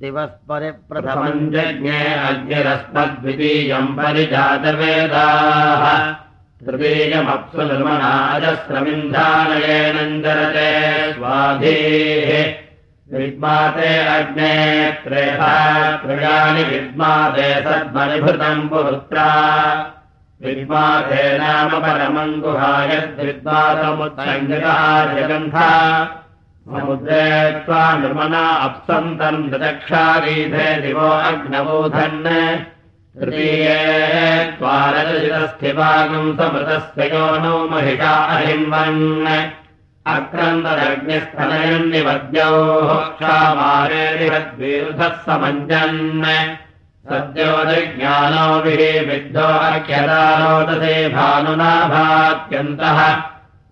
दिवस्परिप्रथमम् जज्ञे अग्निरस्मद्वितीयम् परिजातवेदाः। तृतीयमप्सु निर्मणाजस्रमिन्धानयेनञ्जरते स्वाधीः। विद्माते अग्ने त्रेधा त्रयाणि विद्माते सद्मनिभृतम् पुरुत्रा। विद्माते नाम परमम् गुहायद्विद्मातमुत्सङ्गः जगन्था समुद्रे त्वा निर्मना अप्सन्तम् ददक्षारीधे दिवो अग्नबोधन् तृतीये त्वारजशितस्थिभागम् समृतस्य यो नो महिषा अहिन्वन् अक्रन्ददग्निस्थनयन् निवद्योः क्षामारेरिहद्विरुधः समञ्जन्। सद्योजज्ञानोभिः विद्धो अख्यदारोदसे भानुनाभात्यन्तः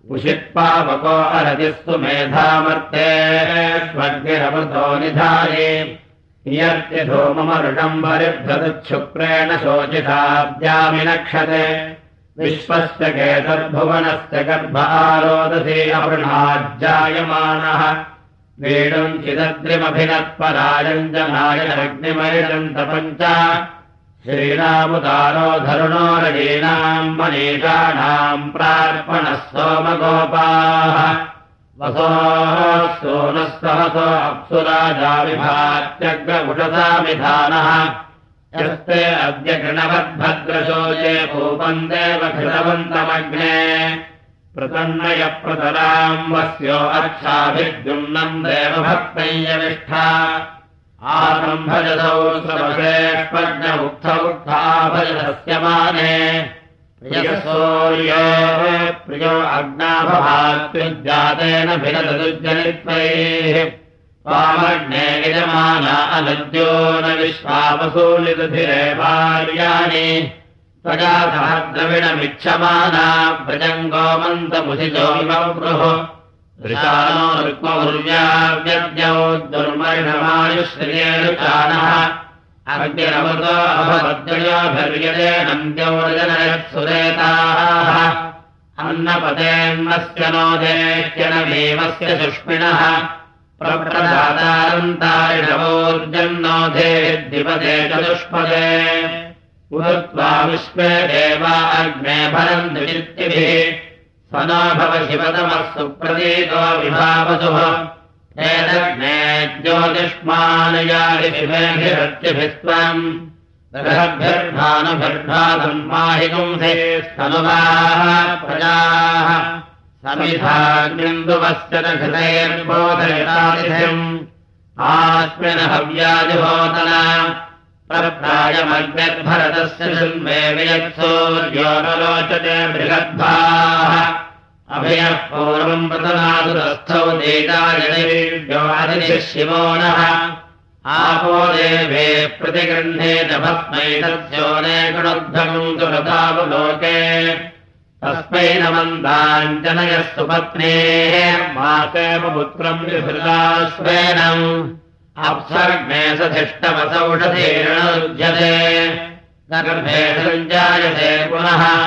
उषित्पावको अरतिस्तु मेधामर्तेष्वग्निरमृतो निधाये। नियर्त्यधूममरुषम् परिभ्रदुच्छुक्रेण शोचिताब्जामि नक्षते विश्वस्य केतर्भुवनस्य गर्भ आरोदसे अवृणाज्जायमानः। वेणुम् चिदग्निमभिनत्परायम् जनायनग्निमयम् तपञ्च श्रीरामुदारो धरुणो रजीनाम् मनीषाणाम् प्रार्पणः सोमगोपाः वसोः सोनः सहसो अप्सुराजाविभात्यग्रमुषसामिधानः यस्ते अद्य गृणवद्भद्रशोचे भूपम् देव घृतवन्तमग्ने प्रतन्नयप्रतराम् वस्यो अच्छाभिद्युम्नम् देवभक्तय्यनिष्ठा आरम्भजसौ सर्वश्रेष्पज्ञमुक्थमुक्थाभजस्य माने प्रियसौर्यो प्रियो अग्नाभभात्युज्जातेन भिनदुज्जनित्वैः वामग्ने यजमाना अनद्यो न त्वया सह द्रविणमिच्छमाना ऋषानो ऋक्मौर्व्याव्यद्यौ दुर्मर्षमायुश्रियेणुचानः अग्निरमृतो अभवद्वयोभिर्यदे नन्द्यौर्जनयत्सुरेताः अन्नपदेन्नस्य नो देत्यनमेवस्य सुष्मिणः प्रप्रदातारन्तारिणवोर्जन्नोधे द्विपदे चतुष्पदे। उदत्वा विश्वे देवा अग्ने भरम् द्विचित्तिभिः स्वनो भव शिवतमः सुप्रतीतो विभावसुः। एतग्ने ज्योतिष्मानयादिभिमेभिरत्यभिस्त्वम् बृहद्भिर्भानुभिर्भातुम् माहिगुंसे स्तनुवाः प्रजाः। समिधाग्निन्दुवस्य न घृतैर्बोधयतादिथिम् आस्मिन् हव्यादिभोतना न रोचते बृहद्भाः। अभयः पूर्वम् देतायदिव्योऽधिनिः शिवो नः। आपो देवे प्रतिगृह्णेत भस्मैतस्योने गुणोद्धगम् दुरतावलोके तस्मै नमन्ताञ्जनयः सुपत्नेः मासेव पुत्रम् विभृतास्वेनम् अप्सर्ग्ने सधिष्टवसौषधीर्णुज्यते गर्भे सञ्जायते पुनः।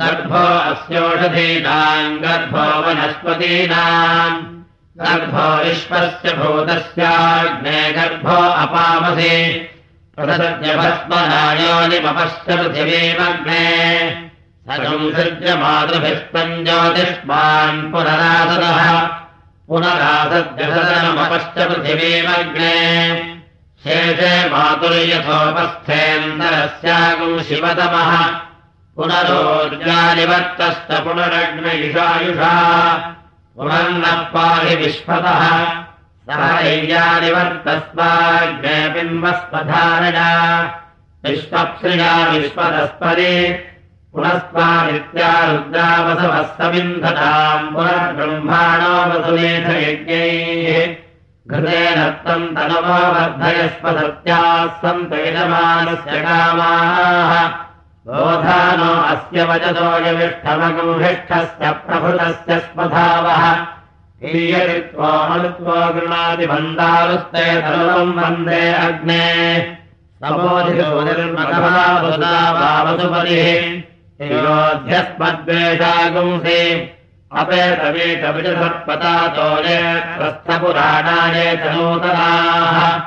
गर्भो अस्योषधीनाम्, गर्भो वनस्पतीनाम्। गर्भो विश्वस्य भूतस्याग्ने गर्भो अपामसि। प्रसद्यभस्मनायोनिमपश्च पृथिवीमग्ने ससंसृज्य मातृभिस्तम् ज्योतिष्मान् पुनरासदः। पुनरासद्यसदनमपश्च पृथिवीमग्ने शेषे मातुर्यथोपस्थेन्दरस्यागम् शिवतमः। पुनरोर्जानिवर्तस्त पुनरग्नयुषायुषा। पाहि विश्वतः सहैर्यानिवर्तस्वाग्ने बिम्बस्वधारणा विश्वप्सृजा विश्वतस्परि समिन्धताम् पुनर्ब्रह्माणो वसुमेधयज्ञैः घृतेन त्वम् तनवो वर्धयस्व सत्याः सन्त यजमानस्य कामाः। बोधानो अस्य वचतोयविष्ठमगुंहिष्ठस्य प्रभृतस्य स्मधावः हीयरित्वमनुत्वो गृणादिबन्धारुस्ते सर्वम् वन्दे अग्ने। समोधिरोनिर्मकभावसुपरिः योध्यस्मद्वेषागुंसि अपेतवेकविजसत्पतातोये प्रस्थपुराणाये च नूतनाः।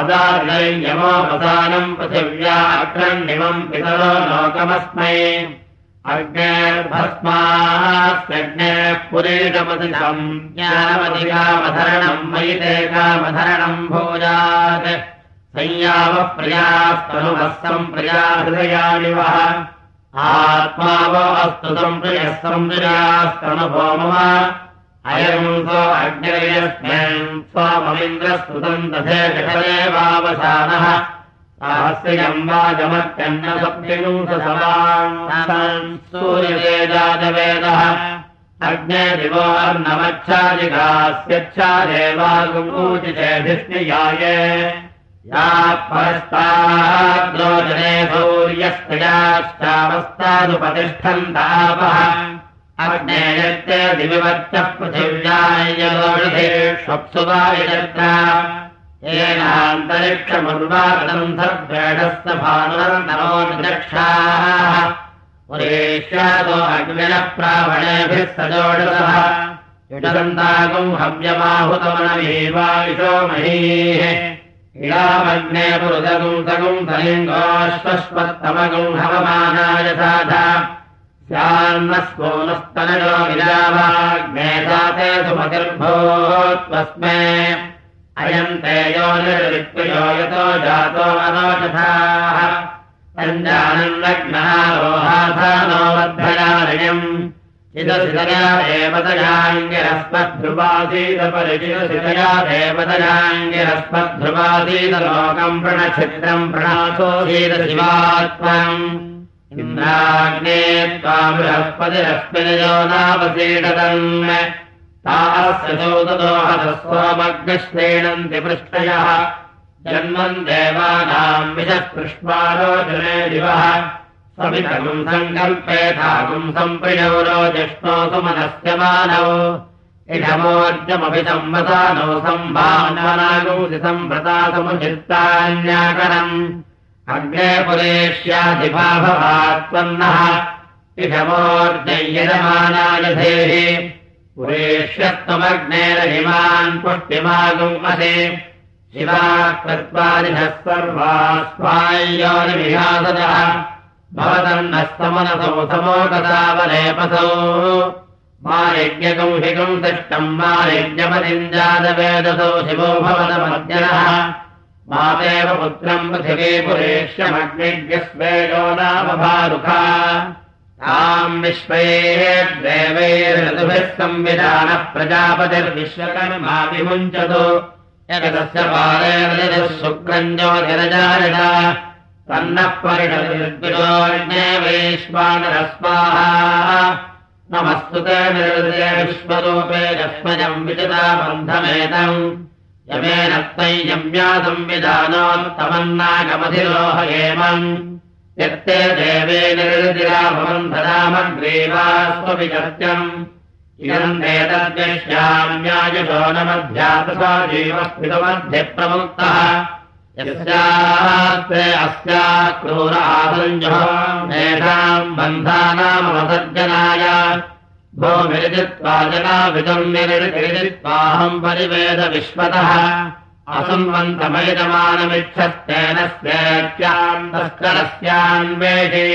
अदार्यमोपसानम् पृथिव्या अग्रण्यमम् पितरो लोकमस्मै। अग्नेर्भस्मास्यग्ने पुरेशमधिकम् ज्ञानमधिकामधरणम् मयि ते कामधरणम् संयामः प्रियास्तनुवस्तम् प्रिया हृदयानि वः आत्मा वो अस्तु सम्प्रियः सम्प्रियास्तनुभो मम अयम् सो अग्निरयस्मिन् स्वममिन्द्रस्तुतम् तथे जगदेवावसानः सहस्रियम् वाजमत्यन्नसप्तिपुंससमान् सूर्यते जातवेदः अग्ने दिवो अर्णमच्छादिकास्यच्छादेवागुमूचितेभिष्णियाय या परस्ताद्रोचने भौर्यस्त्रयाश्चावस्तादुपतिष्ठन्तापः अग्नेयत्य दिविवत्यः पृथिव्यायलोषेष्वप्सु वा यत्र येनान्तरिक्षमुर्वागतम् सर्वेडस्य भानुर्नमो निदक्षाः पुरेष्यादो अग्निनः प्रावणेभिः सजोडसः युडदन्तागम् हव्यमाहुतमनमेवायुषो महीः इडामग्ने पुरुदगुम् सगुम् सलिङ्गोश्वस्वत्तमगुम् हवमानाय साधा स्यान्नस्कोनस्तनयो विरावाग्ने साते सुमतिर्भोत्वस्मे। अयम् ते यो निर्वित्वयो यतो जातो अनोचथाः रोहासानो वर्धयानयम् चिदसितया देवतयाङ्गिरस्मद्ध्रुवासीदपरिचिदसितया देवतयाङ्गिरस्मद्ध्रुवासीदलोकम् प्रणच्छिद्रम् प्रणासोऽधीरशिवात्मम् इन्द्राग्ने त्वा बृहस्पतिरस्मिनयो नावसीडतम् तास्य सोददोहदस्वमग्निश्रेणन्ति पृष्टयः जन्मम् देवानाम् विषस्पृष्पारोचने दिवः समितगुम् सङ्कल्पेथागुम् सम्प्रियौ रोजिष्णो सुमनस्य मानौ इषमोर्जमपि संवसानौ सम्भावनागुंसि सम्भृता समुचित्तान्याकरम् अग्ने पुरेष्याधिभाभवात्पन्नः इषमोर्जय्यजमानाय धेहि पुरेष्यत्वमग्नेरहिमान् पुष्टिमागुम् असे। शिवा कृत्वादिभः सर्वा स्वाय्योनिविहासदः भवतन्नस्तमनसौ समोगतावलेपसौ मायज्ञकम् हिकम् तिष्टम् मायज्ञपतिञ्जातवेदसौ शिवो भवतमज्ञनः मातेव पुत्रम् पृथिवी पुरेष्यमग्निज्ञस्वेयो नाम भारुखा ताम् विश्वे देवैरतुभिः संविधानः प्रजापतिर्विश्वकर्मा विमुञ्चतु यदस्य पारेण शुक्रम् ज्योतिरजारिण तन्नः परिणतिर्विरोज्ञे वैश्वानरस्वाहा नमस्तु ते निर्दे विश्वरूपे रश्मजम् विचिता बन्धमेतम् यमेन त्वयि यम्या संविधानोत्तमन्नागमधिरोहयेमम् यत्ते देवे निर्दिरा इदम् एतद्यश्याम्यायुषो न मध्यातसा प्रमुक्तः यस्यास्ते अस्या क्रूर आसञ्जो तेषाम् बन्धानामवसर्जनाय भूमिरिजित्वा जनाविदम् निरिजित्वाहम् परिवेद विश्वतः असंवन्तमयजमानमिच्छस्तेन स्वेत्याम् तस्करस्यान्वेषि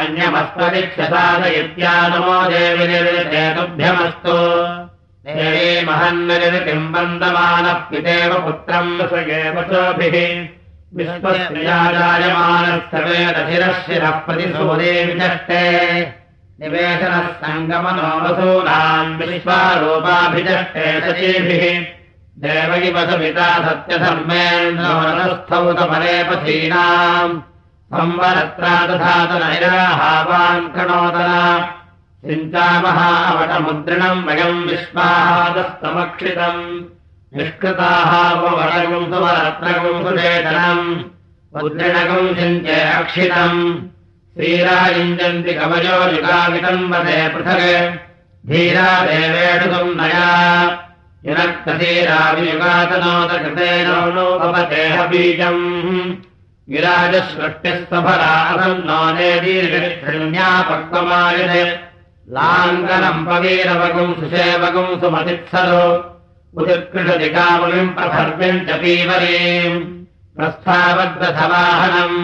अन्यमस्त्वदिक्षसादयित्यानमो देवि निर्वितेतुभ्यमस्तु देवी महन्निर्वितिम् वन्दमानः पितेव पुत्रम् विश्वस्याजायमानस्य वेदशिरः शिरः प्रतिसूदेविचष्टे निवेशनः सङ्गमनो वसूनाम् विश्वारूपाभिचष्टे सचीभिः देव इव सविता सत्यधर्मेन्द्रस्थौतफलेपथीनाम् संवरत्रा दधातनैराहावान् कणोदना चिन्तामहावटमुद्रिणम् वयम् विश्वाहादस्तमक्षितम्। निष्कृताः वडगुम् सुवरत्रगुम् सुचेतनम् मुद्रिणगुम् चिन्त्य अक्षितम् श्रीरायुञ्जन्ति कवयो युगावितम् वदे पृथक्। धीरा देवेषुतुम् नया। युनक्तधीरावियुगातनोदकृतेनोपतेह बीजम्। विराजसृष्टिस्तफलासन्नो नेदीर्घण्यापक्वमायुधे लाङ्गनम् पवीरवगुम् सुषेवगुम् सुमतित्सरो उदिकृषदिकामुनिम् प्रभर्व्यम् च पीवरीम् प्रस्थावद्रथवाहनम्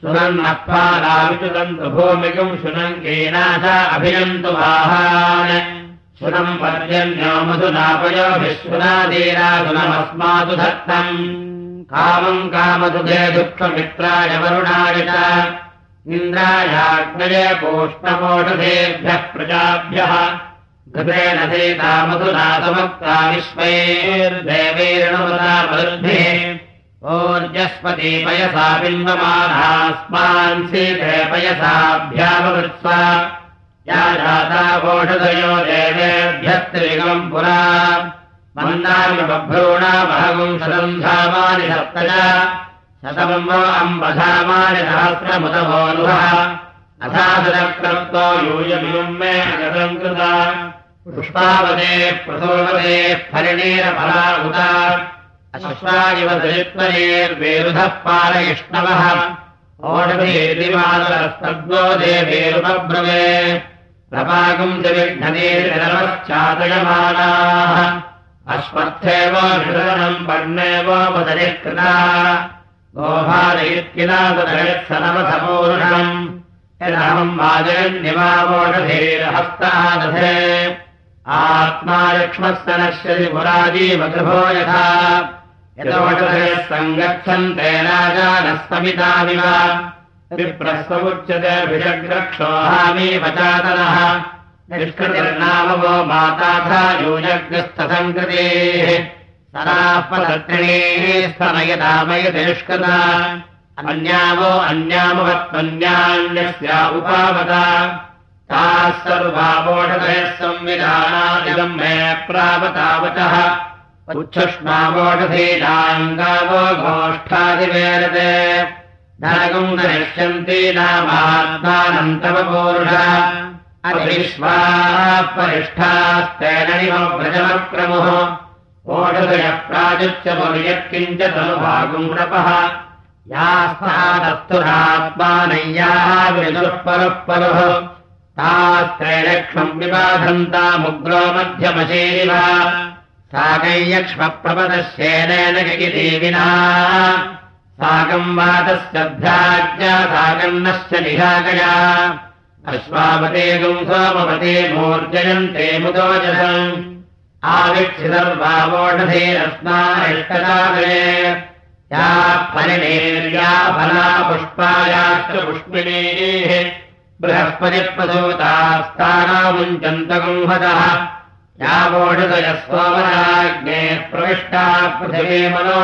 सुनन्नप्पालाविचुदन्तु भूमिकम् शुनङ्केनाथ अभियन्तु वाहान्। सुनम् पर्जन्यो मधुनापयोभिश्वनादीरासुनमस्मातु धत्तम्। कामम् कामदुधे दुःखमित्राय वरुणाय च इन्द्रायाग्नये पोष्णमोषधेभ्यः प्रजाभ्यः। घृतेन सीता मधुनाथमुक्ता विश्वैर्देवैर्णुमता मरुद्भिः ओर्जस्पति पयसा बिम्बमानास्मान् सीते पयसाभ्यामवृत्सा या जाता ओषधयो देवेभ्यस्त्रिगम् पुरा। मन्दामि बभ्रूणामहगुम् शतम् धामानि सप्त शतम् वो अम्बधामानि सहस्रमुदभोनुः अथासुरक्रप्तो यूयमियुम् मे अगतम् कृता। पुष्पावते प्रसोवते फलिणीरफला उदा अश्वायिव दलित्वनेर्वेरुधः पालयिष्णवः। ओषधेतिमादरस्तद्वो देवेरुपब्रवे। प्रपाकम् च विघ्ननेर्विरवश्चादयमानाः अश्वत्थेव विषरणम् पर्णेवोपदरिः कृता गोभालयित्किलादयत्सनवसपूरुषम् यदहम् वाजन्यमावोषधेरहस्तादधे आत्मा लक्ष्मस्य नश्यति पुराजीवगृभो यथा। यदोषधयः सङ्गच्छन्ते राजानः समितामिव विप्रस्वमुच्यते भिषग्रक्षोहामी वचातनः निष्कृतिर्नाम वो माताथा यूयग्रस्थसङ्कृतेः निष्कृता। अन्यावो अन्यामवत्मन्यान्यस्या उपावता। ताः सर्वावोषधयः संविधानादिदम् मे प्रावतावचः उच्छुष्मावोषधीनाङ्गावो गोष्ठादिवेरते धनगम् दरिष्यन्ति नामात्मानम् तव पूरुष। अविश्वाः परिष्ठास्तेन व्रजमक्रमुः ओषधयः प्राजुच्च पर्यत्किञ्च तनुभागुम् यास्तादस्तुरात्मानय्याः विदुः परुः तास्त्रैलक्ष्मम् विबाधन्तामुग्रो मध्यमशेरिव साकैयक्ष्मप्रपदस्येनेन गगिदेविना साकम् वातस्य भ्राज्या साकन्नश्च निशाकया अश्वावतेगम् सोमवते मूर्जयन्ते मुदोजसम् आविक्षितर्वावोषधेरस्माष्टदागरे या फलिनेर्या फला पुष्पायाश्च पुष्पिणीः। बृहस्पतिप्रसूतास्तानामुञ्चन्तगुंहतः यावोषधयः सोमराज्ञे प्रविष्टा पृथिवी मनो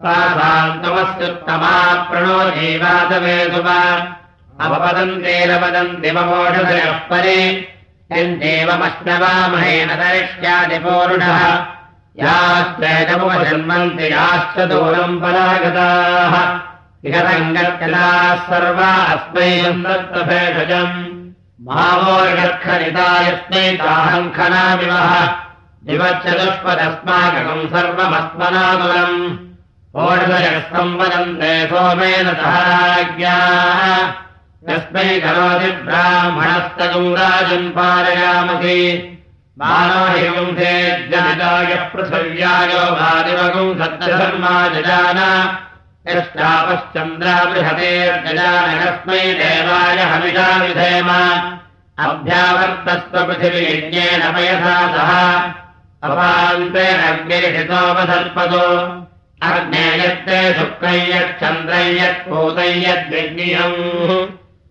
प्रासान्तमस्युत्तमा प्रणो जीवातवेदुवा अपपदन्तेन वदन्ति ममोषधयः परे यन्देवमश्नवामहेन दरिष्यादिपूरुणः याश्चैतमुपजन्मन्ति याश्च दूरम् परागताः। इह सङ्गत्यलाः सर्वा अस्मै दत्तभेषजम् मावोर्गर्खनिता यस्मै ताहम् खनामिवः दिवच्चतुष्पदस्माकम् सर्वमस्मनादुरम् ओषधयस्तम् वदन्ते सोमेन सह राज्ञाः यस्मै करोति ब्राह्मणस्तगम् राजम् पारयामसि मानो पृथिव्यायो वादिवगुम् सत्यधर्मा जजान। यश्चापश्चन्द्रा देवाय हविषा विधेम। अभ्यावर्तस्व पृथिवीज्ञेन पयसा सह अग्नेयत्ते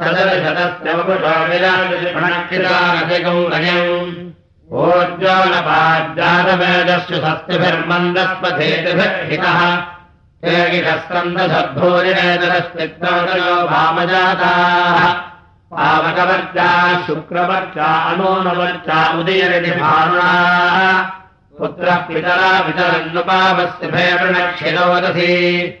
सदर्शतस्य वपुषो विराजशिक्षणक्षितानधिकम् गजम् ओज्ज्वलपाज्जातवेदस्य सस्तिभिर्मन्दस्पथेतिभिर्हितः ते गिरस्कन्दसद्भूरिनेतरस्तिक्तोदयो भामजाताः। पावकवर्चा शुक्रवर्चा अनूनवर्चा उदयरिति भानुना। पुत्रः पितरा वितरन्नुपावस्य भयवृणक्षिरोदधि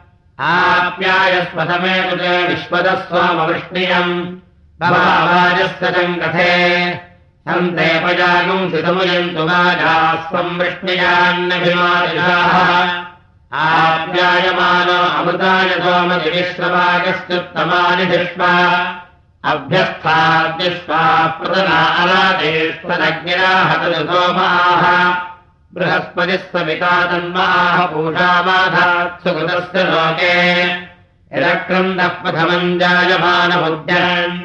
आप्यायस्वसमे कृते विश्वतः स्वामवृष्णियम् भवाजस्य चम् कथे सन्ते पजागुम् सितमुयन्तु वाजास्त्वम् वृष्णियान्नभिमानिषाः आप्यायमानो अमृताय सोमदिविश्ववागश्चुत्तमानि धिष्मा अभ्यस्थाद्यस्वा प्रदनारादेष्वदग्निराहतु सोमाः बृहस्पतिः पूषाबाधात् सुकृतस्य लोके। यदक्रन्दः प्रथमम् जायमानमुद्यान्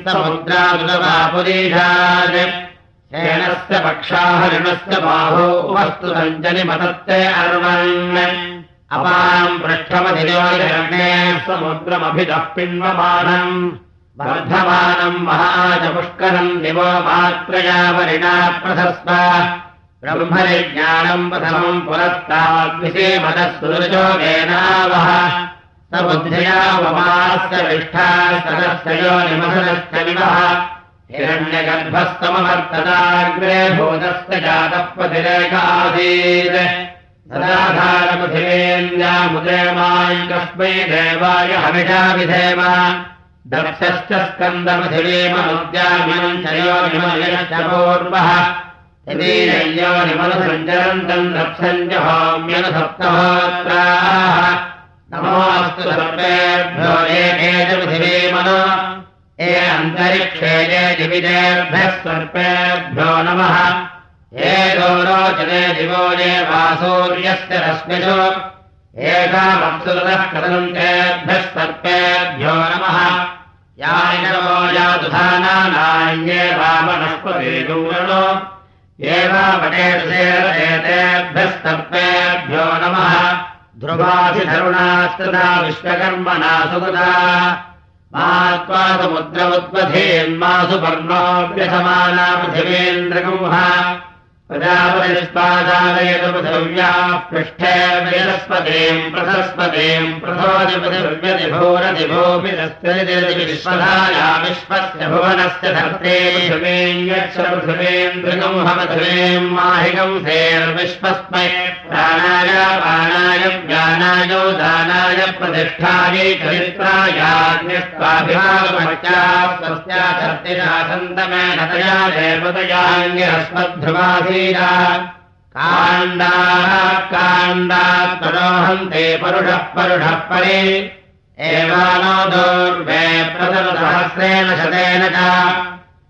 शेणस्य पक्षाः ऋणस्य बाहो वस्तु सञ्जनिमतत्ते अर्वन्। अपाम् पृष्ठमधिजोजरणे समुद्रमभिदः वर्धमानम् महाजपुष्करम् दिवो मात्रया वरिणा प्रशस्त ब्रह्मनिज्ञानम् प्रथमम् पुरस्ताद्विषेमदः सुरजोगेनावः समुद्रया वमास्य विष्ठा सदस्य यो निमसनश्च विवः। हिरण्यगर्भस्तमवर्तदाग्रे भूतस्य जातः प्रतिरेखासीत् सदाधारपृथिवेन्द्यामुदेमाय कस्मै देवाय हमिषा विधेम। दक्षश्च स्कन्दपृथिवीमनुद्यामिनम् च योनिमयश्च पूर्वः यदीरञ्जो निमलसञ्चरन्तम् रप्सञ्जहाम्यन सप्तहोत्राः नमोऽस्तु सर्वेभ्यो एके च पृथिवीमनो। ये अन्तरिक्षे ये दिविदेभ्यः सर्पेभ्यो नमः। ये गौरोचने दिवो ये वासूर्यस्य रश्मिषु। एषामप्सुरतः कृतन्तेभ्यः सर्पेभ्यो नमः। यायिनवो या दुधानानान्ये वामनः सर्पेभ्यो नमः। ध्रुवाधिधरुणास्तदा विश्वकर्मणा सुगता मात्वा समुद्रमुद्वधेन्मासु पर्णोऽभ्यसमाना पृथिवेन्द्रगुंहा प्रजापतिष्पादालयतु पृथिव्याः पृष्ठे वेदस्पतीम् प्रथस्पतीम् प्रथोदिपृथिव्यतिभोरतिभोऽपि विश्वधाया विश्वस्य भुवनस्य धर्ते पृथिवीम् यच्छ पृथिवेन्द्रगुंहपृथिवीम् माहिकम् सेर्विश्वस्मै प्राणाय पाणाय ज्ञानाय दानाय प्रतिष्ठायै चरित्रायाज्ञस्त्वाभिभागमत्याः स्वस्या धर्तिरासन्तमेनतया देवतयाङ्गिरस्मद्ध्रुवासि काण्डाः काण्डात् परोहन्ते परुषः परुषः परे। एवानो दोर्वे प्रतनसहस्रेण शतेन च।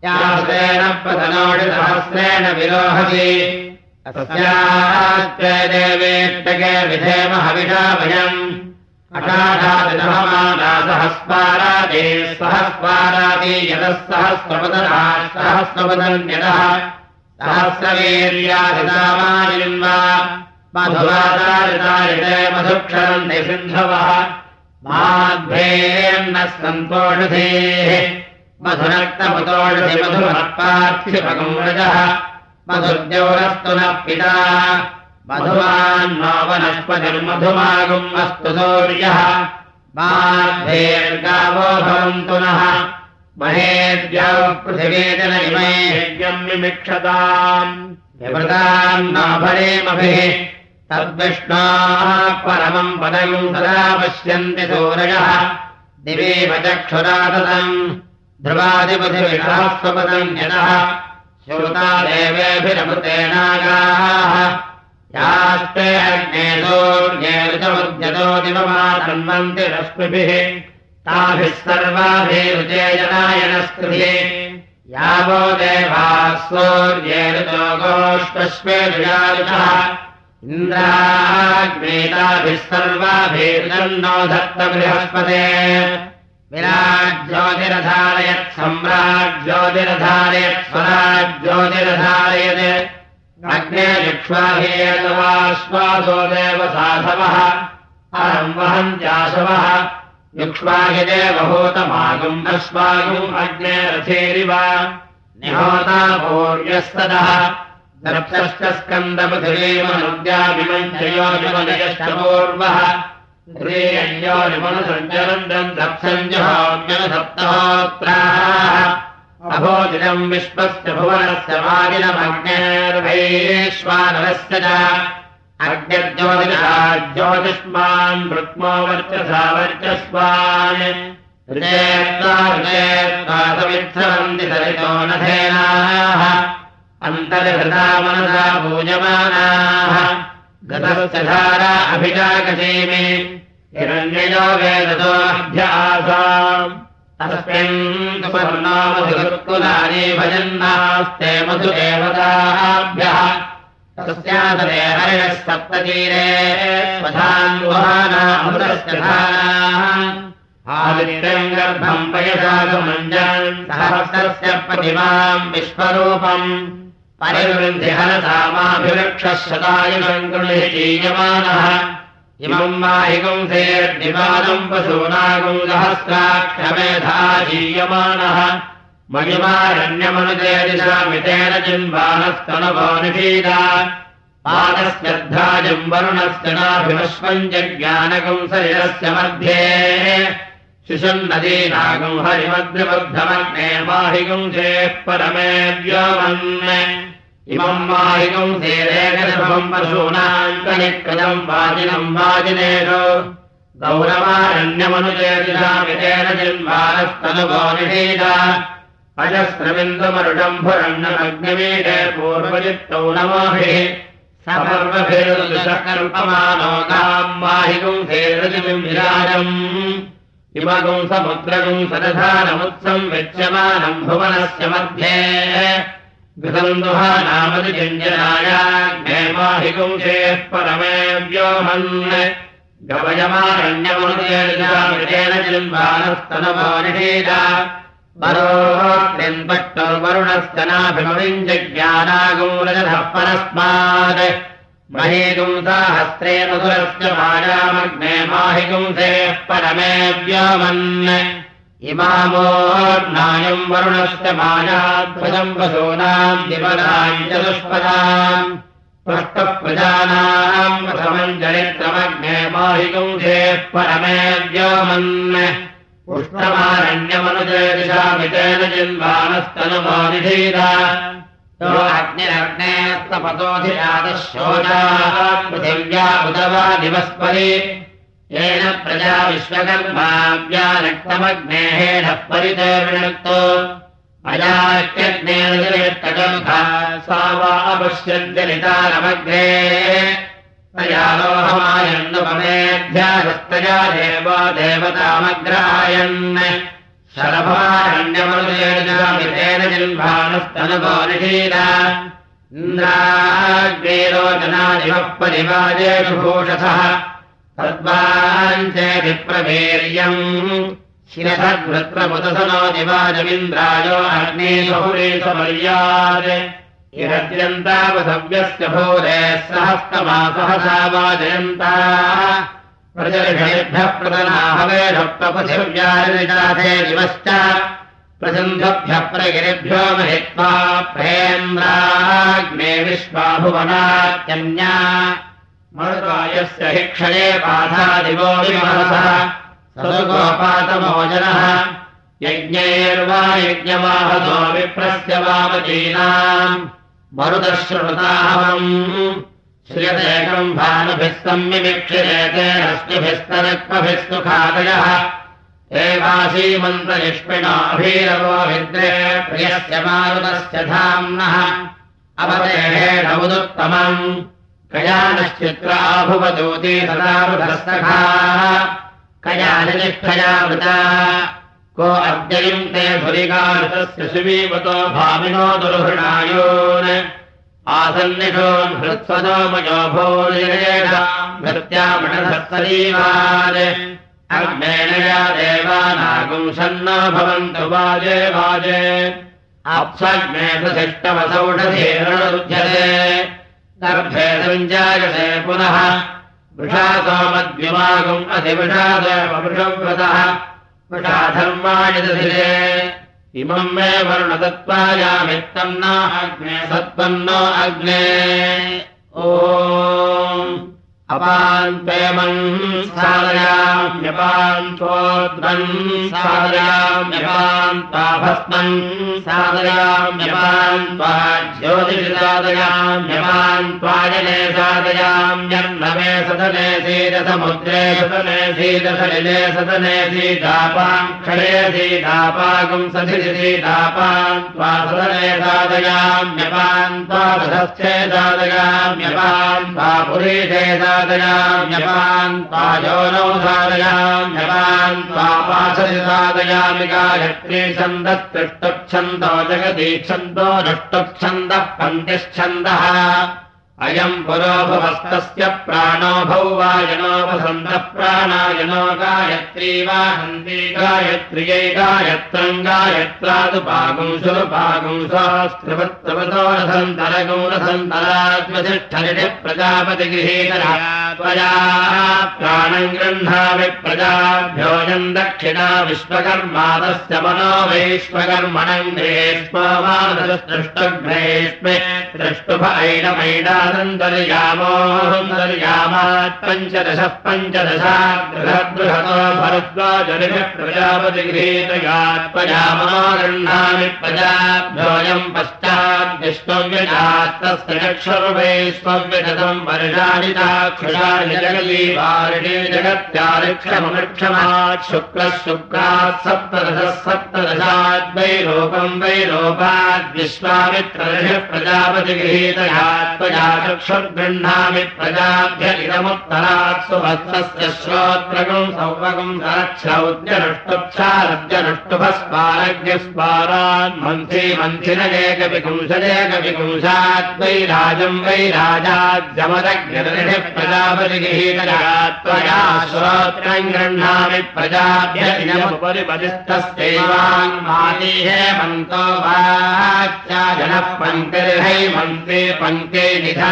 यासेन प्रतनोषिसहस्रेण विरोहति अस्यात्वे देवेट्टके विधेम हविषा वयम्। अषाढादिनहमाना सहस्वारादे यतः सहस्रपदना सहस्रपदन्यतः सिन्धवः माध्वेर्नः सन्तोषधेः। मधुरक्तमुतोषधि मधुमत्पार्थिपकम् रजः मधुर्द्यौरस्तु नः पिता। मधुमान्नो वनस्पतिर्मधुमागुम् अस्तु सूर्यः। माध्वेर्गावो भवन्तु नः महेद्या पृथिवेदन इमे यज्ञम् विमिक्षताम् विवृताम् नाभरेमभिः तद्विष्णाः परमम् पदम् सदा पश्यन्ति सूरयः दिवेव चक्षुराततम् ध्रुवादिपथिविषः स्वपदम् यतः श्रुता देवेभिरमृतेनागाः यास्ते अग्ने सूर्ये ऋतमुद्यतो दिवमातन्वन्ति रश्मिभिः ताभिः सर्वाभिरुचे जनायनस्कृते यावो देवाः सूर्ये ऋतो गोष्पश्वेरुजारुषः इन्द्राग्नेताभिः सर्वाभिर्जन्नो धत्त बृहस्पते विराज्योतिरधारयत् सम्राज्योतिरधारयत् स्वराज्योतिरधारयत् अग्ने युक्ष्वाहेयश्वासो देव साधवः अहम् वहन्त्याशवः। युक्ष्वाहिदेवभूतमागुम् अश्वायुम् अग्ने रथेरिव निहोता भूर्यस्तदः निमनुसञ्चरन्दम् दक्षञ्जहोज्ञसप्तहोत्राः अभोदिनम् विश्वस्य भुवनस्य वादिनमग्नेर्वैश्वानरस्य च अग्निर्ज्योतिषा ज्योतिष्मान् वृक्मो वर्चसा वर्चस्वान् अन्तर्हृता मनसा पूजमानाः। गतस्य धारा अभिजागसेमि। हिरण्ययो वेदतोऽभ्यासाम् तस्मिन् सुपर्णामधुकुलानि भजन्नास्ते मधु देवताभ्यः तस्यासरे हरिणः आदित्यम् गर्भम् पयसागमञ्जन् सहस्रस्य प्रतिमाम् विश्वरूपम् परिवृन्धिहरसामाभिवृक्षः शतायुषम् गृहीयमानः इमम् माहिगुंसेर्निपादम् पशूनागुम् सहस्राक्षमेधा जीयमानः मणिमारण्यमनुजयदिशामितेन चिन्वानस्तनुभो निषीदा पादस्यर्धाजम् वरुणस्य नाभिमश्वम् जज्ञानगुंसरिरस्य मध्ये। शिशुन्नदीनागम् हरिमद्रिबद्धमग्ने माहिगुंसेः परमे व्योमन् इमम् माहिगुंसेरेकशभम् पशूनाम् कनिकृतम् वाजिनम् वाजिनेषु। गौरवारण्यमनुचेतिषामितेन जिन्वानस्तनुभो निषीदा अजस्रबिन्दुमरुडम्भुरण्यमग्निमीडे पूर्वजित्तौ नमोभिः सर्वभिर्दुषकल्पमानो गाम् माहिगुंसेरजिमिम् विराजम् इमगुम् समुद्रगुम् सदधानमुत्सम् विच्यमानम् भुवनस्य मध्ये। माहिगुंसेः परमे व्योमन्। जिन्वानस्तनमो निषीदा वरोक्तिन्पट्टुर्वरुणस्य नाभिमविञ्जज्ञानागुरजः परस्मात्। महीगुंसाहस्रे मधुरस्य मायामग्ने माहिगुंसेः परमे व्योमन्। मायाध्वजम् वसूनाम् दिवनाम् चतुष्पदाम् पृष्टप्रजानाम् प्रथमम् चरित्रमग्ने माहिगुंसेः परमे व्योमन् अग्निरग्नेस्तपतोऽधिरातः शोचात् पृथिव्या उदवा दिवस्परि येन प्रजा विश्वकर्माव्यारक्तमग्नेहेन परितर्णक्तो अयात्यग्नेर्गम्भा सा वा अपश्यद्यलितारमग्ने तयालोहमायन्नुपमेऽध्याहस्तया देवा देवतामग्रायन् शरभारण्यमनुजेन जिन्भानस्तनुभो निषीदा इन्द्राग्नेरोचनादिवः परिवाजेषु भूषसः तद्वाञ्चेतिप्रवीर्यम् शिरसद्वृत्रमुदसनो दिवाजमिन्द्रायो अग्ने बहुरेशमर्यात् इहत्यन्तावसव्यस्य भूरे सहस्तमासहसा वाजयन्ता। प्रजर्षेभ्यः प्रदनाहवेषप्रपथिव्यारिजाथे दिवश्च। प्रसन्धभ्यः प्रगिरिभ्यो महित्वा प्रेन्द्राग्ने विश्वाभुवनात्यन्या। मरुतायस्य हि क्षये पाठादिवो विमहसः सदुगोपातमोजनः यज्ञैर्वा यज्ञवाहतो विप्रस्य वामतीनाम् मरुतः शृणुताहवम् श्रियतेकम् भानुभिः सम्मिमिक्षिरेते रश्मिभिस्तरक्मभिस्तु खादयः एवासीमन्तनिष्पिणाभीरवो विद्रे प्रियस्य मारुतस्य धाम्नः। उदुत्तमम्। कयानश्चित्राभुवदूती सदारुधस्तखाः कयानिष्ठयावृता को अद्ययम् ते धुरिकारुतस्य सुमीवतो भामिनो दुर्हृणायोन्। आसन्निषोन् हृत्सदोमयो भोजयेषाम् भृत्यामणधत्तरीवान् अग्नेन या देवानागुम् सन्नो भवन्तु वाजे वाजे। अप्सग्नेषवसौषधेरणुरुध्यते गर्भे सञ्जायते पुनः वृषासोमद्विमागम् अधिवृषादवृषव्रतः वृषाधर्माणि दधिरे इमम् मे वरुणतत्त्वायामित्तम् न अग्ने सत्त्वम् नो अग्ने ओ साधयाम्यपान्त्वोद्वन् साधयाम्यपान्त्वाभस्मन् साधयाम्यपान्त्वा ज्योतिषि साधयाम्यपान्त्वाजने साधयाम्यन्नमे सदने सीदसमुद्रे सदने सीदसलिले सदने सीदापाक्षणे सीदापागुम् सधिरि सीदापान्त्वा सदने साधयाम्यपान्त्वा सदस्थे साधयाम्यपान्त्वा पुरीशे साधयाम्यपान्त्वायोनौ साधयाम्यपान्त्वापासति साधयामि गायत्री छन्दस्तृष्टुच्छन्दो जगदीच्छन्दो दृष्टुच्छन्दः पन्तिश्छन्दः अयम् पुरोभवस्तस्य प्राणो भौ वायनोपसन्तः प्राणायनो गायत्री वा गायत्रम् गायत्रादुपागुंसुरुपागुंसास्त्रवत्रवतो रसन्तरगौ रसन्तरात्मतिष्ठनिः प्रजापतिगृहीतरा त्वया प्राणम् गृह्णामि प्रजाभ्योऽयम् दक्षिणा विश्वकर्मादस्य मनो वैश्वकर्मणम् ग्रेष्मवादृष्टग्रेष्मे द्रष्टुभ ऐडमैडा पञ्चदशः पञ्चदशाग्रहगृहतो भरद्वाजनिः प्रजापतिगृहीतयात् प्रजामागृह्णामि प्रजाभ्योऽयम् पश्चाद्विष्टव्यजात्तस्य चक्षुर्वैष्वव्यजतम् वर्षाणि चाक्षुषाणि जगलीवारिणे जगत्यारिक्षमृक्षमात् शुक्लः शुक्रात् सप्तदशः सप्तदशात् वैरोपम् वैरोपाद्विश्वामित्रदश प्रजापतिगृहीतयात् प्रजा चक्षुर्गृह्णामि प्रजाभ्य इदमुत्तरात् सुभस्तस्य श्रोत्रगम् सौवगम् सरक्षौद्यनुष्टुच्छारद्यनुष्टुभस्पारज्ञस्पारान् मन्थि मन्थिनजेकविपुंसजेकविपुंसात् वैराजम् वैराजाद्यमदग्निः प्रजापतिगृहीतयात् त्वया श्रोत्रम् गृह्णामि प्रजाभ्य हेमन्तो वाच्या जनः पङ्क्तिर्है मन्त्रे निधनवन्निधनवतात्रणवत्रयस्त्रिपुंशात्रिपुंशाभ्याङ्क्वरदैव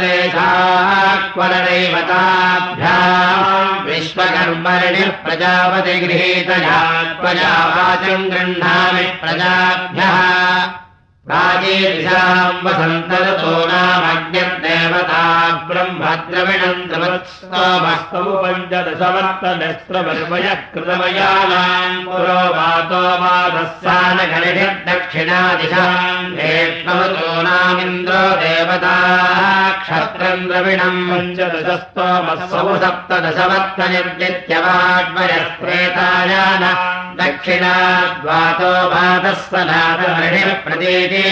देशाक्वरदैवताभ्याम् विश्वकर्मणिः प्रजापतिगृहीतयात् प्रजावाचम् गृह्णामि प्रजाभ्यः राजेशाम् वसन्तरतो नामज्ञदेवता ब्रह्मद्रविणम् द्रवत्स्तमस्तौ पञ्चदशवर्तनस्त्रवर्मयः कृतमयानाम् पुरो वातो वादस्यानगणिः दक्षिणादिशाम् हेत्वतो नामिन्द्रो देवता क्षत्रम् द्रविणम् पञ्चदशस्तोमस्तौ सप्तदशवर्तनिर्दित्यवाड्मयस्त्रेतायान दक्षिणाद्वातो वादः सनातमणिः प्रतीति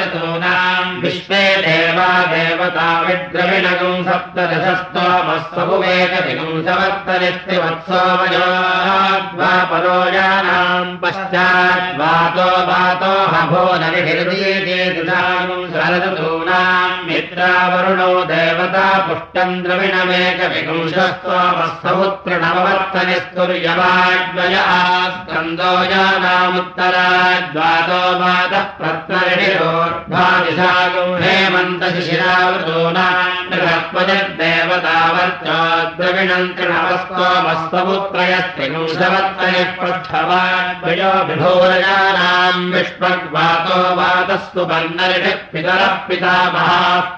ऋतूनाम् विश्वे देवा देवता विद्रविणगुम् सप्तदशस्तोमस्वपुवेकविगुंसवत्तरिस्त्रिवत्सोमयोद्वापरोजानाम् पश्चाद्वातो वातो हभो नरिभिर्दीयेतूनाम् मित्रावरुणो देवता पुष्टम् द्रविणमेकविगुंशस्त्वमस्तपुत्रणवत्तनिस्तुर्यवाड्वय आस्कन्दो जानामुत्तराद्वातो मातः प्रत्नरिणिरोर्ध्वादिशागौ हेमन्तशिशिरावृतोनात्मजद्देवतावर्चोद्रविणम् तृणवस्तोमस्तपुत्रयस्त्रिगुंशवत्तनिः पृष्ठवाद्वयो विभोरजानाम् विष्पग्वातो वातस्तु वर्णरिणिः पितरः पितामहाः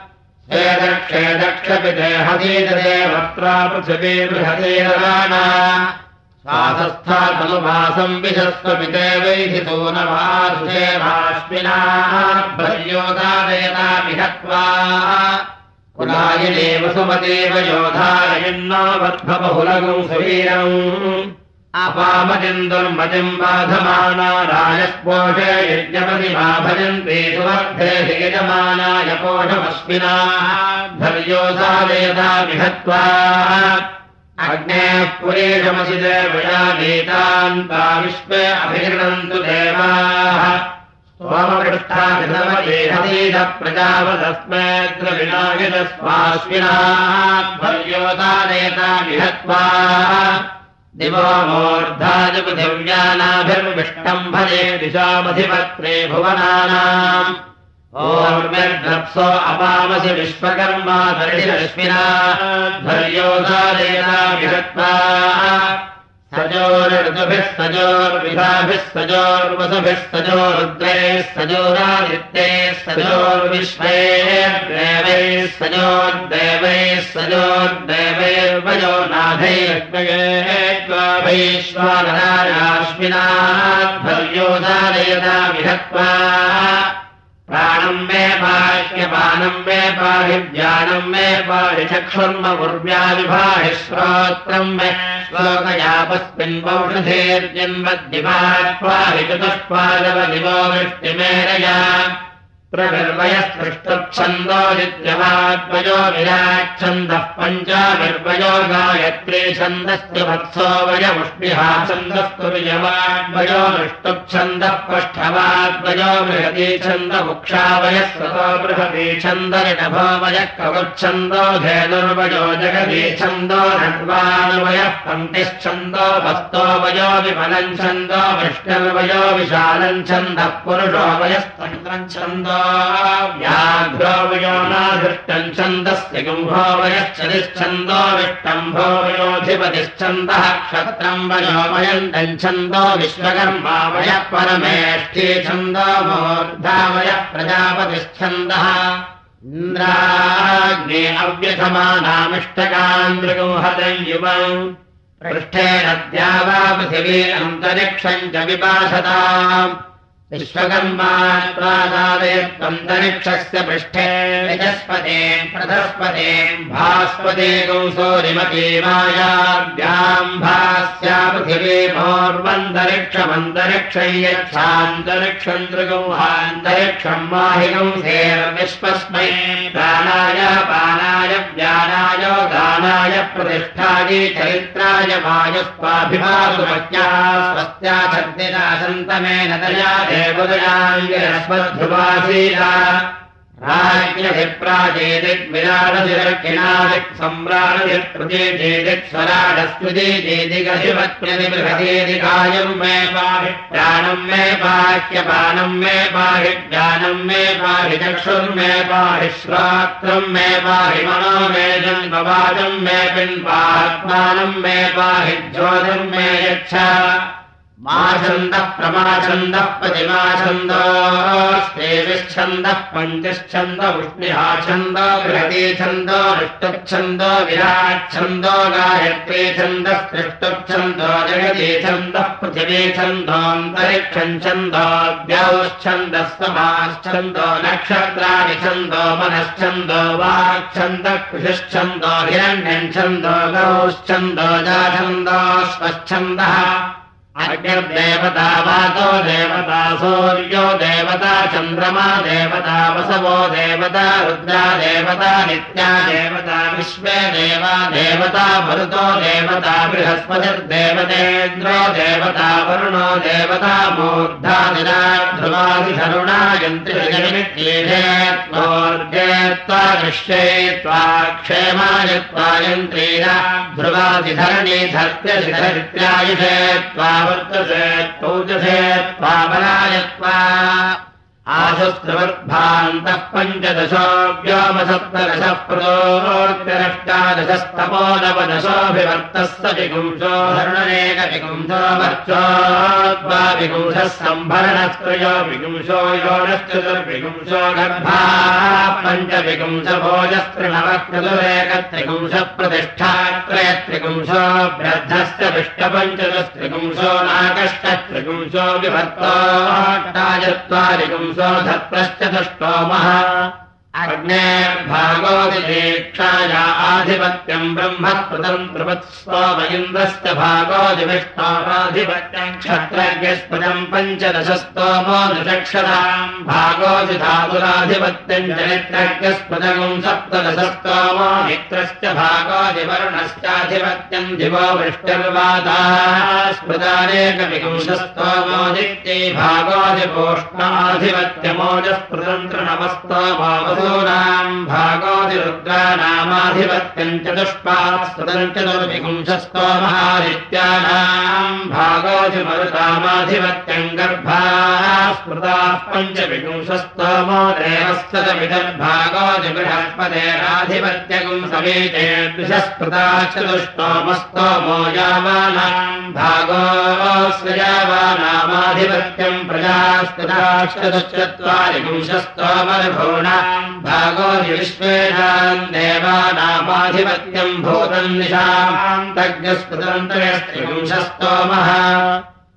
क्षेदक्षेदक्षपिते हतीतरे वक्त्रा पृथिवी बृहतीरवाणा स्वासस्थातनुभासम् विशस्वपिते वैधितो न वासुषेवाश्विनाः भर्योदादयतामिहत्वा पुरायिणेव सुमदेव योधारयन्नावद्भबहुलगम् सुवीरम् अपामतिम् दुर्मतिम् बाधमाना राजस्पोषे यज्ञपतिमा भजन्ते सुवर्धे यजमानाय पोषमस्मिना। धर्योधा वेदा विहत्वा। अग्नेः पुरेशमसि देवया वेदान्ता विश्वे अभिगृणन्तु देवाः। सोमपृष्ठाभिधमदेहदेह प्रजापदस्मेऽग्रविनागितस्माश्विना भर्योता नेता विहत्वा दिवो मोर्धाय पृथिव्यानाभिर्विष्टम् भजे दिशामधिपत्रे भुवनानाम्। ओर्मिर्द्रप्सो अपामसि विश्वकर्मा दर्शिरश्विना धर्योधारेणा विहत्वा सजोर्ऋतुभिः सजोर्विधाभिः सजोर्वसुभिः सजोरादित्यैः सजोर्विश्वैर्देवैः सजोर्देवैः सजोर्देवैर्वयो नाथैर्वैश्वानराश्विना भर्योधारयदा विहत्वा प्राणम् मे पाह्यपानम् मे पाहि ज्ञानम् मे पाहि चक्षुर्म उर्व्याविभाहि श्रोत्रम् मे श्लोकयापस्मिन् पौषधेर्जन्मद्दिवात्वाहि चतुष्पादवदिवो वृष्टिमेरया प्रगर्वयस्पृष्टच्छन्दो नित्यवाद्वयो विराच्छन्दः पञ्चाविर्वयो गायत्री छन्दस्तु वत्सो वयमुष्मिहा छन्दस्तु विजवाद्वयो नृष्टुच्छन्दः पष्ठवाद्वयो बृहती छन्द मुक्षावयः सतो बृहती छन्दरिणभो वयः कवच्छन्दो धेनुर्वयो जगती छन्दो नड्वानुवयः पङ्क्तिश्छन्दो वस्तो वयो विमलम् छन्दो वृष्टिर्वयो विशालम् छन्दः पुरुषो वयस्तन्त्रम् छन्दो छन्दस्य गुम्भो वयश्चदिच्छन्दो विष्टम्भो वयोधिपतिश्छन्दः क्षत्रम् वयो वयन्तम् छन्दो विश्वकर्मा वयः परमेष्ठी छन्दो मूर्धा वयः प्रजापतिश्छन्दः इन्द्राग्ने अव्यथमानामिष्टकान् युवम् पृष्ठेन द्यावा पृथिवी अन्तरिक्षम् च विपासताम् विश्वकर्मात्वादालयत्वन्तरिक्षस्य पृष्ठे यजस्पते प्रधस्पते भास्पते कौसोरिमतीमायाभ्याम् भास्या पृथिवी भोर्वन्तरिक्षमन्तरिक्षम् यच्छान्तरिक्षम् दृगौहान्तरिक्षम् माहिकंसेर्विश्वस्मै प्राणाय पानाय व्यानाय गानाय प्रतिष्ठायै चरित्राय वायुस्वाभिभासुमत्या स्वस्त्या छन्दिना सन्तमेन दया सम्राडधिकृतेजेदिक् स्वराडस्मृतिजेदिगधिवत्प्रतिबृहदेदिकायम् मे पाहि प्राणम् मे पाह्यपानम् मे पाहि ज्ञानम् मे पाहि चक्षुर्मे पाहि श्रोत्रम् मे पाहि मनो मे जन्मवाचम् मे पिन्वात्मानम् मे पाहि ज्योतिर्मे यच्छ माछन्दः प्रमाछन्दः प्रतिमाछन्दोस्तेविच्छन्दः पञ्चच्छन्द उष्णिहाछन्द बृहती छन्द विष्टुच्छन्द विराच्छन्दो गायत्री छन्दः सृष्टुच्छन्दो जगती छन्दः पृथिवी छन्दोऽन्तरिक्षम् छन्दोऽव्यौश्छन्दः समाश्छन्दो नक्षत्राणि छन्दो मनश्छन्दो वाक्छन्दः कृषिश्छन्दो हिरण्यम् छन्दो गौश्छन्दो जाछन्दो स्वच्छन्दः अग्निर्देवता वातो देवता सूर्यो देवता चन्द्रमा देवता वसवो देवता रुद्रा देवता नित्या देवता विश्वे देवा देवता मरुतो देवता बृहस्पतिर्देवतेन्द्रो देवता वरुणो देवता मूर्धा ध्रुवादिधरुणा यन्त्रिजमित्येषेत्वोर्गे त्वा दृश्ये त्वा क्षेमाय त्वा यन्त्रेण ध्रुवादिधरणी धर्त्यधिधरित्यायुषे त्वा वर्तसे तौजसे त्वामनायत्वा बलायत्वा आशुस्त्रवद्भान्तः पञ्चदशो व्योमसप्तदशः प्रदोर्त्यरष्टादशस्तपो नवदशोऽभिवर्तः विपुंसो धरुणनेकविपुंसो वर्चोद्वाविपुंसः सम्भरणस्त्रयो विपुंसो योनश्चतुर्विपुंसो गर्भा पञ्चविपुंस भोजस्तृणवः क्रतुरेकत्रिपुंस प्रतिष्ठा त्रयत्रिपुंसो ब्रद्धश्च विष्टपञ्चदस्त्रिपुंसो नाकश्चत्रिपुंसो विभर्तोष्टाचत्वारिपुंसो धत्तश्च षष्टोमः अग्नेर्भागोदिदीक्षाया आधिपत्यम् ब्रह्मस्पदम् त्रिवत्स्वाम इन्द्रश्च भागोदिविष्टाधिपत्यम् क्षत्रज्ञस्पदम् पञ्चदशस्तोमो द्विचक्षराम् भागोदिधातुराधिपत्यम् चरित्रज्ञस्पदगुम् सप्तदशस्तोमो मित्रश्च भागोदिवरुणश्चाधिपत्यम् दिवो वृष्टिर्वादास्पदानेकविपुंशस्तोमो नित्यै भागोदिपोष्णाधिपत्यमोजस्पृतन्त्रनमस्तोमो भागोदिरुद्राणामाधिपत्यम् चतुष्पात् स्तुतम् चतुर्विपुंशस्तोमहादित्यानाम् भागोदिमरुतामाधिपत्यम् गर्भाः स्मृताः पञ्चविपुंशस्तोमो देवस्तदमिदर्भागोदिबृहस्पतेराधिपत्यगुम् समीते द्विषस्पृता चतुष्टोमस्तोमो यावानाम् भागोऽस्य यावानामाधिपत्यम् प्रजास्तुताश्चतुश्चत्वारिपुंशस्तोमर्भूणाम् भागोऽधि विश्वेनाम् देवानामाधिपत्यम् भूतम् निशाम्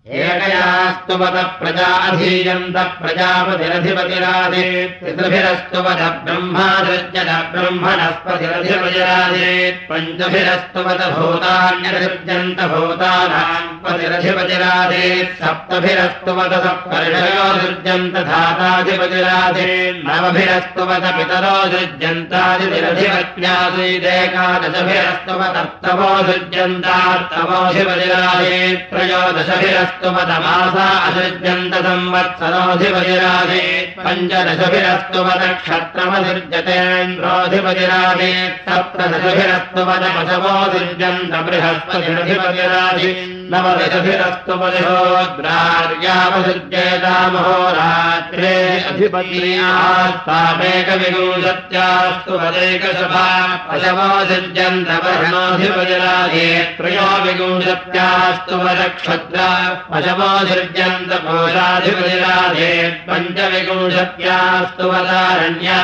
एकयास्तु वद प्रजा अधीयन्त प्रजापतिरधिपतिराधे, पितृभिरस्तु वद ब्रह्मादृज्यद ब्रह्मणस्पतिरधिपतिराधे, पञ्चभिरस्तु वद भूतान्यदृज्यन्त भूतान्यसृज्यन्त भूतानाम्पतिरधिपतिराधे सप्तभिरस्तु वद सप्तर्षयोसृज्यन्त धाताधिपतिराधे, नवभिरस्तु वद पितरोसृज्यन्तादिभिरधिपत्यासीदेकादशभिरस्तु वदर्तवोसृज्यन्तार्तवोऽधिपतिराधे त्रयोदशभिरस्तु पञ्चदशभिरस्तुपदमासा असृज्यन्तसंवत्सरोऽधिपतिराधेत् पञ्चदशभिरस्तुपदक्षत्रमसृज्यतेन्द्रोऽधिपतिराधेत् सप्तदशभिरस्तुपदमशवोऽसृज्यन्त बृहस्पतिरधिपतिराधेत् नवदशभिरस्तुपदिहोग्रार्यामसृज्येतामहोरात्रे अधिपत्यास्तामेकविंशत्यास्तु पदैकसभा पशवोऽसृज्यन्त ब्रह्मोऽधिपतिराधेत् त्रयोविंशत्यास्तु वदक्षत्रा पशवोऽसृज्यन्त कोशाधिपतिराधे पञ्चविगुंसत्यास्तु वदारण्या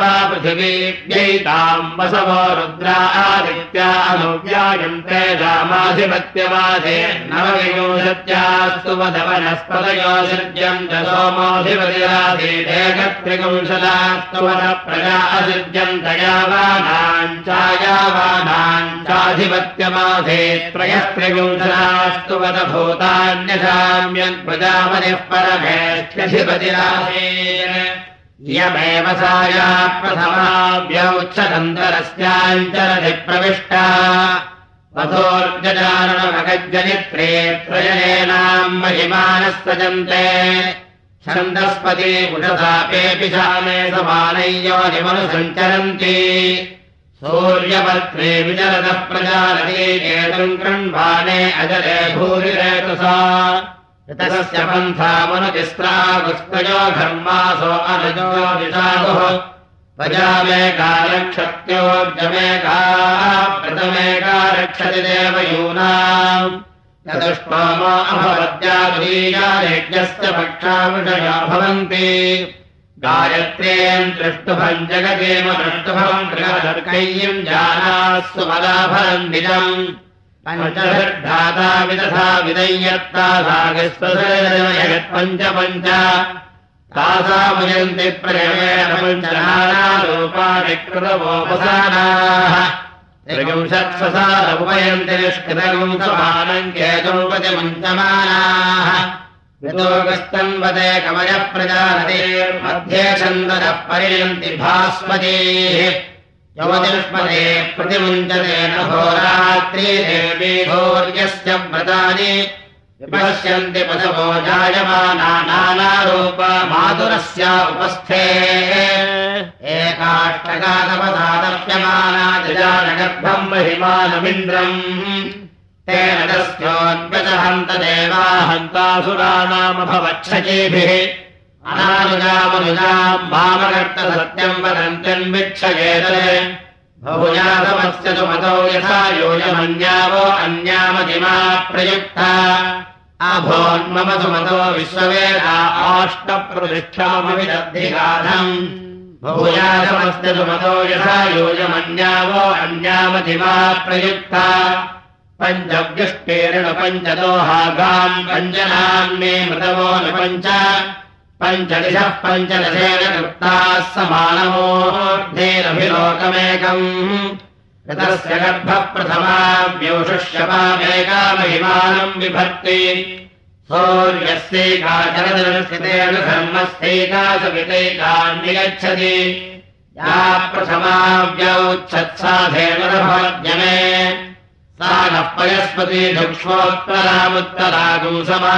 वा पृथिवी वसवो रुद्रा आदित्या अनुव्यायन्ते रामाधिपत्यवाधे नवविगुंसत्यास्तु वद वनस्पतयो सृज्यन्त सोमोऽधिपतिराधे एकत्रिगुंशदास्तु वद प्रजा असृज्यन्त यावानाम् चायावानाम् चाधिपत्यमाधे त्रयस्त्रिगुंशदास्तु वद भूतान्यसाम्यन् प्रजापतिः परमेष्ठ्यधिपतिराधे यमेव साया प्रथमाव्यौच्छदन्तरस्याञ्चरति प्रविष्टा वधोर्जचारणमगज्जनित्रे त्रयनेनाम् महिमानः सजन्ते छन्दस्पति उषसापेऽपि शामे समानय्योनिमनुसञ्चरन्ति सूर्यपत्रे विचरतः प्रजानती केतुम् कृण्वाणे अजरे भूरिरेतसा ऋतस्य पन्थामनुतिस्रागुस्तयो घर्मासो अनुजो दिशागुः प्रजामेका रक्षत्योर्जमेका प्रथमेका रक्षति देवयूनाम्। चतुष्टोमो अभवद्यादुरीयायज्ञस्य पक्षाविषया भवन्ति गायत्र्येम् दृष्टुभम् जगदेव दृष्टुभम् गृहदर्कय्यम् जानास्सु मदाफलम् निजम्। पञ्चभिर्धाता विदधा विदय्यत्ता सागस्वयत्पञ्च पञ्च तासामुयन्ति प्रेमेण पञ्चनानारूपाणि कृतवोपसानाः। त्रिविंशत्ससारमुपयन्ति निष्कृतगुंसमानम् केतुपतिमुञ्चमानाः विदोगस्तन्वते कवयः प्रजानतेर्मध्ये छन्दनः परियन्ति भास्वतीः। यवतिष्मते प्रतिमुञ्चते न होरात्रिदेवीभोर्यस्य व्रतानि। विपश्यन्ति पशवो जायमाना नानारूप मातुरस्य उपस्थे। एकाष्टकातपदादप्यमाना जजानगर्भम् महिमानमिन्द्रम् तेन तस्योन्वचहन्त देवा हन्तासुराणामभवच्छजीभिः अनानुजामनुजाम् वदन्त्यन्विक्षयेत बहुजातमस्य तु मतो यथा योजमन्यावो अन्यामतिमा प्रयुक्ता। अभोन्मम तु मतो विश्ववेदा आष्टप्रतिष्ठामविदधिगाधम् बहुजातमस्य तु मतो यथा योजमन्यावो अन्यामतिमा प्रयुक्ता पञ्चव्युष्टेरण पञ्चदोहागाम् पञ्चनाम्ने मृतवो न पञ्च पञ्चदिशः पञ्चदशेन कृताः समानमोऽर्धेरभिलोकमेकम् ऋतस्य गर्भः प्रथमा व्योषुष्यपामेकामहिमानम् विभक्ति। सौर्यस्यैका चरदर्शितेन धर्मस्यैका सवितैकान्निगच्छति या प्रथमा व्यौच्छत्साधेनभवद्यमे सा नः पयस्पति धुक्ष्मोत्तरामुत्तरागुसमा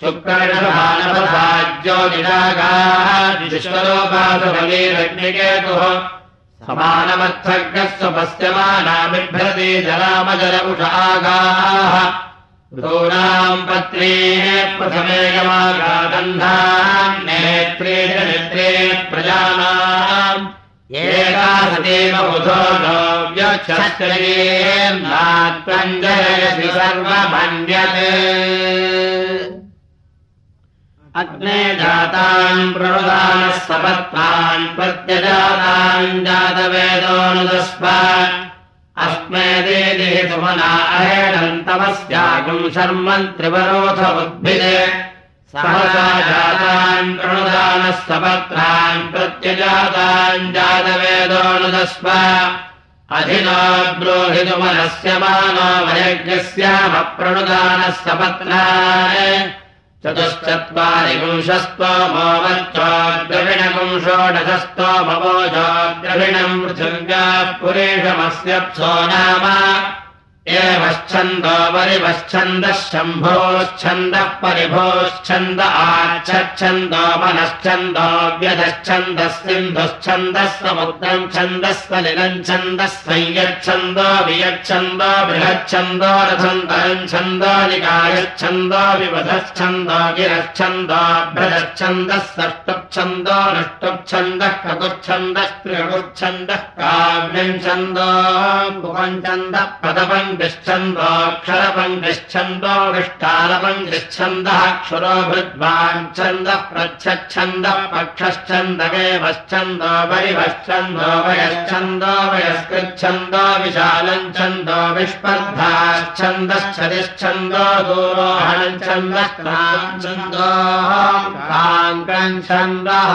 शुक्रणमानवसाज्योनिरागाश्वरोपासफलीरग्निकेतुः समानमर्थज्ञः स्वपश्यमानामिभ्रति जलामजर उष आगाः। ऋतूनाम् पत्रेः प्रथमे नेत्रे च नेत्रे प्रजानाम्। एकासदेव बुधो नो व्यक्षत्रेन्द्रात्मञ्जयसि सर्वमन्यते अग्ने जातान् प्रणुदानः सपत्नान् प्रत्यजातान् जातवेदोऽनुदस्व अस्मे देदेः सुमना अहेणन्तमस्यागुम् शर्मन् त्रिवरोध उद्भिदे सहसा जातान् प्रणुदानः सपत्रान् प्रत्यजातान् जातवेदोऽनुदस्व। अधिना ब्रोहितुमनस्य मानो पुंशस्त्वमो वच्चो द्रविणपुंषोडशस्त्वमवोजो पृथिव्याः पुरेशमस्यप्सो नाम एवश्छन्दो परिवश्छन्दः शम्भोश्छन्दः परिभोश्छन्द आच्छन्दो मनश्चन्दो व्यधश्छन्दः सिन्धुश्छन्दः समुद्रम् छन्दः निलम् छन्दः संयच्छन्दो वियच्छन्दो बृहच्छन्दो रथन्तरम् छन्दो निकायच्छन्दो विवधच्छन्दो गिरच्छन्दो भ्रजच्छन्दः षष्टुच्छन्दो नष्टुच्छन्दः ककुच्छन्दः त्रिगुच्छन्दः काव्यम् छन्दो भुवञ्छन्दः पदपम् न्दोऽक्षरपङ्गच्छन्दो विष्ठालपङ्गच्छन्दः क्षुरो भृद्वाञ्छन्दः प्रच्छन्दः पक्षश्चन्दवेवश्चन्दो वरिवश्चन्दो वयश्चन्दो वयस्कृच्छन्दो विशालम् छन्दो विस्पर्धाश्चन्दश्चतिश्चन्दो दूरोहणम् छन्दः छन्दः